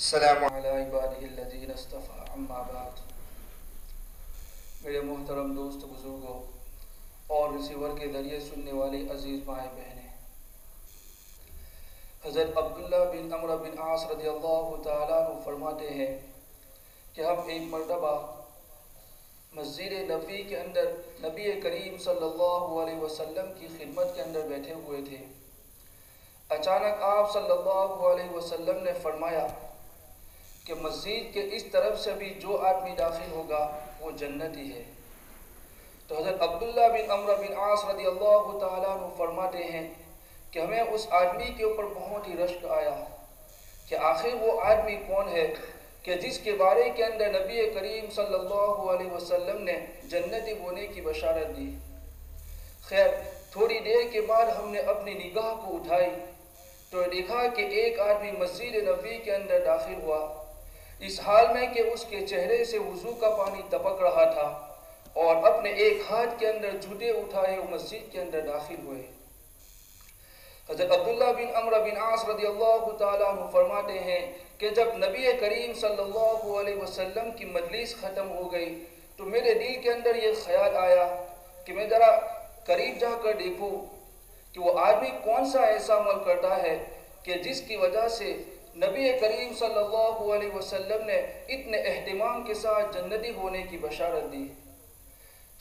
السلام علی الذین اصطفى اما بعد. میرے محترم دوست بزرگوں اور ریسیور کے ذریعے سننے والے عزیز مائیں بہنیں، حضرت عبداللہ بن عمر بن عاص رضی اللہ تعالیٰ عنہ فرماتے ہیں کہ ہم ایک مرتبہ مسجد نبی کے اندر نبی کریم صلی اللہ علیہ وسلم کی خدمت کے اندر بیٹھے ہوئے تھے۔ اچانک آپ صلی اللہ علیہ وسلم نے فرمایا کہ مسجد کے اس طرف سے بھی جو آدمی داخل ہوگا وہ جنتی ہے۔ تو حضرت عبداللہ بن عمر بن عاص رضی اللہ تعالیٰ عنہ فرماتے ہیں کہ ہمیں اس آدمی کے اوپر بہت ہی رشک آیا کہ آخر وہ آدمی کون ہے کہ جس کے بارے کے اندر نبی کریم صلی اللہ علیہ وسلم نے جنتی ہونے کی بشارت دی۔ خیر، تھوڑی دیر کے بعد ہم نے اپنی نگاہ کو اٹھائی تو دیکھا کہ ایک آدمی مسجد نبی کے اندر داخل ہوا۔ اس حال میں کہ اس کے چہرے سے وضو کا پانی تپک رہا تھا اور اپنے ایک ہاتھ کے اندر جھوٹے اٹھائے وہ مسجد کے اندر داخل ہوئے۔ حضرت عبداللہ بن عمر بن عاص رضی اللہ تعالیٰ عنہ فرماتے ہیں کہ جب نبی کریم صلی اللہ علیہ وسلم کی مجلس ختم ہو گئی تو میرے دل کے اندر یہ خیال آیا کہ میں ذرا قریب جا کر دیکھوں کہ وہ آدمی کون سا ایسا عمل کرتا ہے کہ جس کی وجہ سے نبی کریم صلی اللہ علیہ وسلم نے اتنے اہتمام کے ساتھ جنتی ہونے کی بشارت دی۔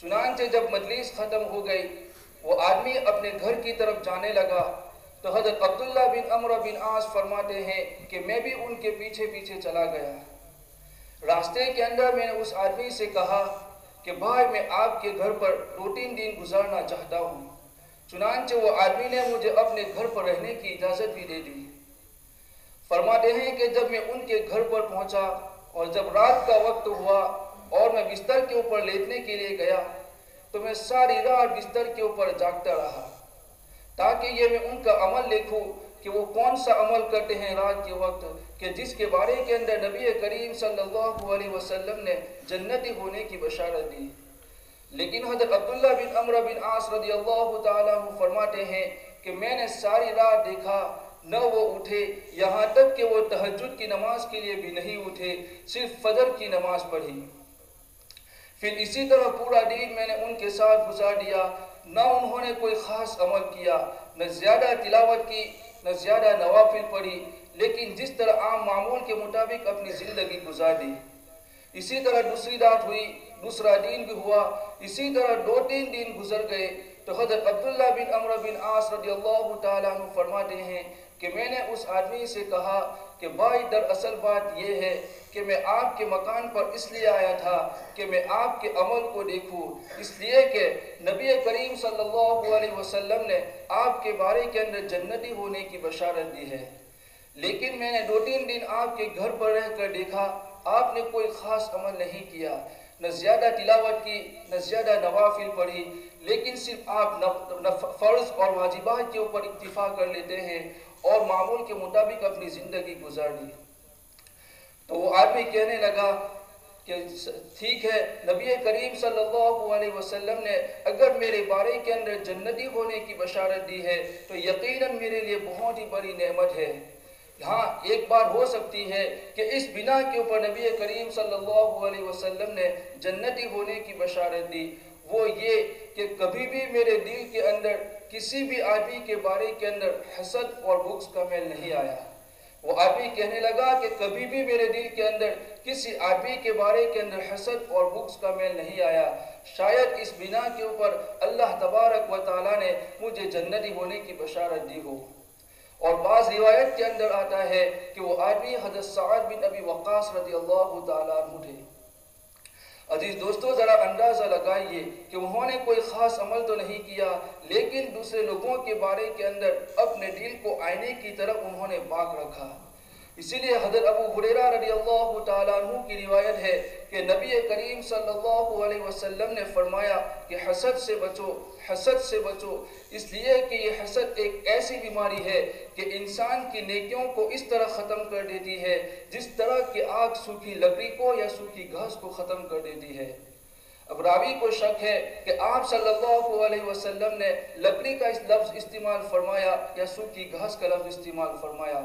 چنانچہ جب مجلس ختم ہو گئی، وہ آدمی اپنے گھر کی طرف جانے لگا۔ تو حضرت عبداللہ بن عمر بن عاص فرماتے ہیں کہ میں بھی ان کے پیچھے پیچھے چلا گیا۔ راستے کے اندر میں نے اس آدمی سے کہا کہ بھائی، میں آپ کے گھر پر دو تین دن گزارنا چاہتا ہوں۔ چنانچہ وہ آدمی نے مجھے اپنے گھر پر رہنے کی اجازت بھی دے دی۔ فرماتے ہیں کہ جب میں ان کے گھر پر پہنچا اور جب رات کا وقت ہوا اور میں بستر کے اوپر لیٹنے کے لیے گیا تو میں ساری رات بستر کے اوپر جاگتا رہا تاکہ یہ میں ان کا عمل لکھوں کہ وہ کون سا عمل کرتے ہیں رات کے وقت کہ جس کے بارے کے اندر نبی کریم صلی اللہ علیہ وسلم نے جنتی ہونے کی بشارت دی۔ لیکن حضرت عبداللہ بن عمر بن عاص رضی اللہ تعالیٰ فرماتے ہیں کہ میں نے ساری رات دیکھا نہ وہ اٹھے، یہاں تک کہ وہ تہجد کی نماز کے لیے بھی نہیں اٹھے، صرف فجر کی نماز پڑھی۔ پھر اسی طرح پورا دن میں نے ان کے ساتھ گزار دیا نہ انہوں نے کوئی خاص عمل کیا، نہ زیادہ تلاوت کی، نہ زیادہ نوافل پڑھی، لیکن جس طرح عام معمول کے مطابق اپنی زندگی گزار دی اسی طرح دوسری رات ہوئی، دوسرا دن بھی ہوا، اسی طرح دو تین دن گزر گئے۔ تو حضرت عبداللہ بن عمر بن عاص رضی اللہ تعالیٰ عنہ فرماتے ہیں کہ میں نے اس آدمی سے کہا کہ بھائی در اصل بات یہ ہے کہ میں آپ کے مکان پر اس لیے آیا تھا کہ میں آپ کے عمل کو دیکھوں۔ اس لیے کہ نبی کریم صلی اللہ علیہ وسلم نے آپ کے بارے کے اندر جنتی ہونے کی بشارت دی ہے۔ لیکن میں نے دو تین دن آپ کے گھر پر رہ کر دیکھا، آپ نے کوئی خاص عمل نہیں کیا۔ نہ زیادہ تلاوت کی، نہ زیادہ نوافل پڑھی، لیکن صرف آپ فرض اور واجبات کے اوپر اکتفا کر لیتے ہیں۔ اور معمول کے مطابق اپنی زندگی گزار دی تو وہ آدمی کہنے لگا کہ ٹھیک ہے، نبی کریم صلی اللہ علیہ وسلم نے اگر میرے بارے کے اندر جنتی ہونے کی بشارت دی ہے تو یقیناً میرے لیے بہت ہی بڑی نعمت ہے۔ ہاں ایک بات ہو سکتی ہے کہ اس بنا کے اوپر نبی کریم صلی اللہ علیہ وسلم نے جنتی ہونے کی بشارت دی۔ وہ یہ کہ کبھی بھی میرے دل کے اندر کسی بھی آدمی کے بارے کے اندر حسد اور بغض کا میل نہیں آیا۔ وہ آدمی کہنے لگا کہ کبھی بھی میرے دل کے اندر کسی آدمی کے بارے کے اندر حسد اور بغض کا میل نہیں آیا۔ شاید اس بنا کے اوپر اللہ تبارک و تعالیٰ نے مجھے جنتی ہونے کی بشارت دی ہو۔ اور بعض روایت کے اندر آتا ہے کہ وہ آدمی حضرت سعید بن ابی وقاص رضی اللہ تعالیٰ عنہ تھے۔ عزیز دوستو، ذرا اندازہ لگائیے کہ انہوں نے کوئی خاص عمل تو نہیں کیا، لیکن دوسرے لوگوں کے بارے کے اندر اپنے دل کو آئینے کی طرف انہوں نے باق رکھا۔ اسی لیے حضرت ابو حریرہ رضی اللہ تعالیٰ عنہ کی روایت ہے کہ نبی کریم صلی اللہ علیہ وسلم نے فرمایا کہ حسد سے بچو، حسد سے بچو۔ اس لیے کہ یہ حسد ایک ایسی بیماری ہے کہ انسان کی نیکیوں کو اس طرح ختم کر دیتی ہے، جس طرح کہ آگ سوکھی لکڑی کو یا سوکھی گھاس کو ختم کر دیتی ہے۔ اب راوی کو شک ہے کہ آپ صلی اللہ علیہ وسلم نے لکڑی کا اس لفظ استعمال فرمایا یا سوکھی گھاس کا لفظ استعمال فرمایا۔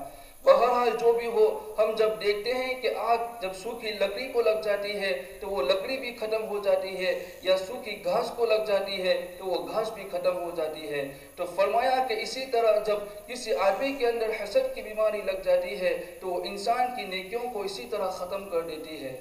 بہرحال جو بھی ہو، ہم جب دیکھتے ہیں کہ آگ جب سوکھی لکڑی کو لگ جاتی ہے، تو وہ لکڑی بھی ختم ہو جاتی ہے یا سوکھی گھاس کو لگ جاتی ہے، تو وہ گھاس بھی ختم ہو جاتی ہے۔ تو فرمایا کہ اسی طرح جب کسی آدمی کے اندر حسد کی بیماری لگ جاتی ہے، تو وہ انسان کی نیکیوں کو اسی طرح ختم کر دیتی ہے۔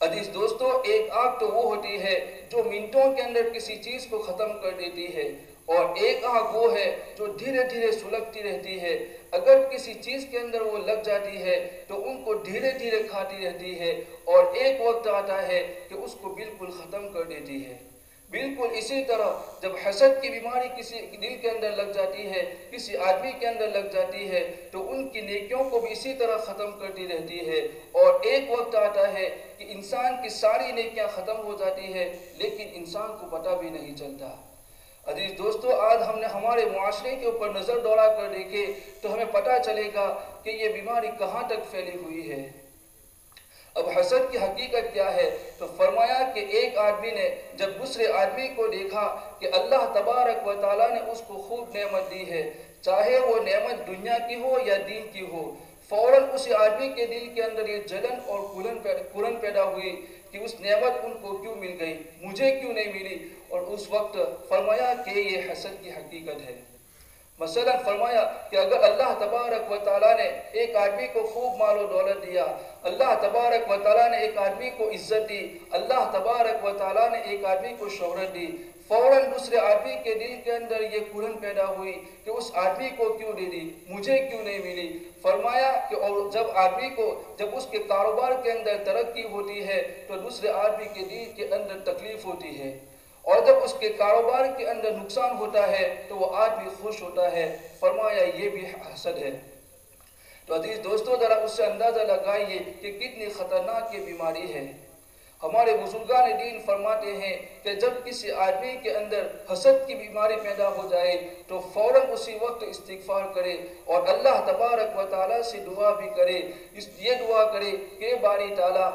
عزیز دوستو، ایک آگ تو وہ ہوتی ہے جو منٹوں کے اندر کسی چیز کو ختم کر دیتی ہے، اور ایک آگ وہ ہے جو دھیرے دھیرے سلگتی رہتی ہے۔ اگر کسی چیز کے اندر وہ لگ جاتی ہے تو ان کو دھیرے دھیرے کھاتی رہتی ہے اور ایک وقت آتا ہے کہ اس کو بالکل ختم کر دیتی ہے۔ بالکل اسی طرح جب حسد کی بیماری کسی دل کے اندر لگ جاتی ہے، کسی آدمی کے اندر لگ جاتی ہے، تو ان کی نیکیوں کو بھی اسی طرح ختم کرتی رہتی ہے۔ اور ایک وقت آتا ہے کہ انسان کی ساری نیکیاں ختم ہو جاتی ہے لیکن انسان کو پتہ بھی نہیں چلتا۔ عزیز دوستو، آج ہم نے ہمارے معاشرے کے اوپر نظر دوڑا کر دیکھے تو ہمیں پتہ چلے گا کہ یہ بیماری کہاں تک پھیلی ہوئی ہے۔ اب حسد کی حقیقت کیا ہے؟ تو فرمایا کہ ایک آدمی نے جب دوسرے آدمی کو دیکھا کہ اللہ تبارک و تعالیٰ نے اس کو خوب نعمت دی ہے، چاہے وہ نعمت دنیا کی ہو یا دین کی ہو۔ فوراً اسی آدمی کے دل کے اندر یہ جلن اور پیدا ہوئی کہ اس نعمت ان کو کیوں مل گئی؟ مجھے کیوں نہیں ملی؟ اور اس وقت فرمایا کہ یہ حسد کی حقیقت ہے۔ مثلا فرمایا کہ اگر اللہ تبارک و تعالیٰ نے ایک آدمی کو خوب مال و دولت دیا، اللہ تبارک و تعالیٰ نے ایک آدمی کو عزت دی، اللہ تبارک و تعالیٰ نے ایک آدمی کو شہرت دی فوراً دوسرے آدمی کے دل کے اندر یہ قرن پیدا ہوئی کہ اس آدمی کو کیوں دے دی؟ مجھے کیوں نہیں ملی؟ فرمایا کہ اور جب آدمی کو جب اس کے کاروبار کے اندر ترقی ہوتی ہے، تو دوسرے آدمی کے دل کے اندر تکلیف ہوتی ہے۔ اور جب اس کے کاروبار کے اندر نقصان ہوتا ہے، تو وہ آدمی خوش ہوتا ہے۔ فرمایا، یہ بھی حسد ہے۔ تو عزیز دوستو، ذرا اس سے اندازہ لگائیے کہ کتنی خطرناک یہ بیماری ہے۔ ہمارے بزرگان دین فرماتے ہیں کہ جب کسی آدمی کے اندر حسد کی بیماری پیدا ہو جائے تو فوراً اسی وقت استغفار کرے اور اللہ تبارک و تعالیٰ سے دعا بھی کرے۔ اس یہ دعا کرے کہ باری تعالیٰ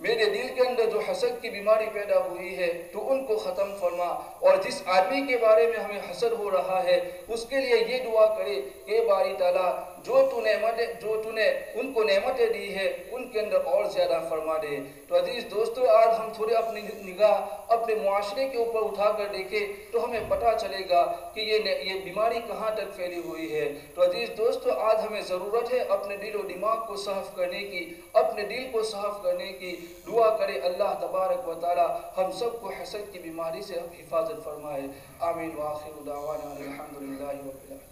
میرے دل کے اندر جو حسد کی بیماری پیدا ہوئی ہے، تو ان کو ختم فرما۔ اور جس آدمی کے بارے میں ہمیں حسد ہو رہا ہے، اس کے لیے یہ دعا کرے کہ باری تعالیٰ، جو تو نعمتیں جو تو نے ان کو نعمتیں دی ہے ان کے اندر اور زیادہ فرما دے۔ تو عزیز دوستو، آج ہم تھوڑے اپنی نگاہ اپنے معاشرے کے اوپر اٹھا کر دیکھیں، تو ہمیں پتہ چلے گا کہ یہ یہ بیماری کہاں تک پھیلی ہوئی ہے۔ تو عزیز دوستو آج ہمیں ضرورت ہے اپنے دل و دماغ کو صاف کرنے کی، اپنے دل کو صاف کرنے کی۔ دعا کرے اللہ تبارک و تعالی ہم سب کو حسد کی بیماری سے حفاظت فرمائے۔ آمین۔ واخر دعوانا الحمدللہ رب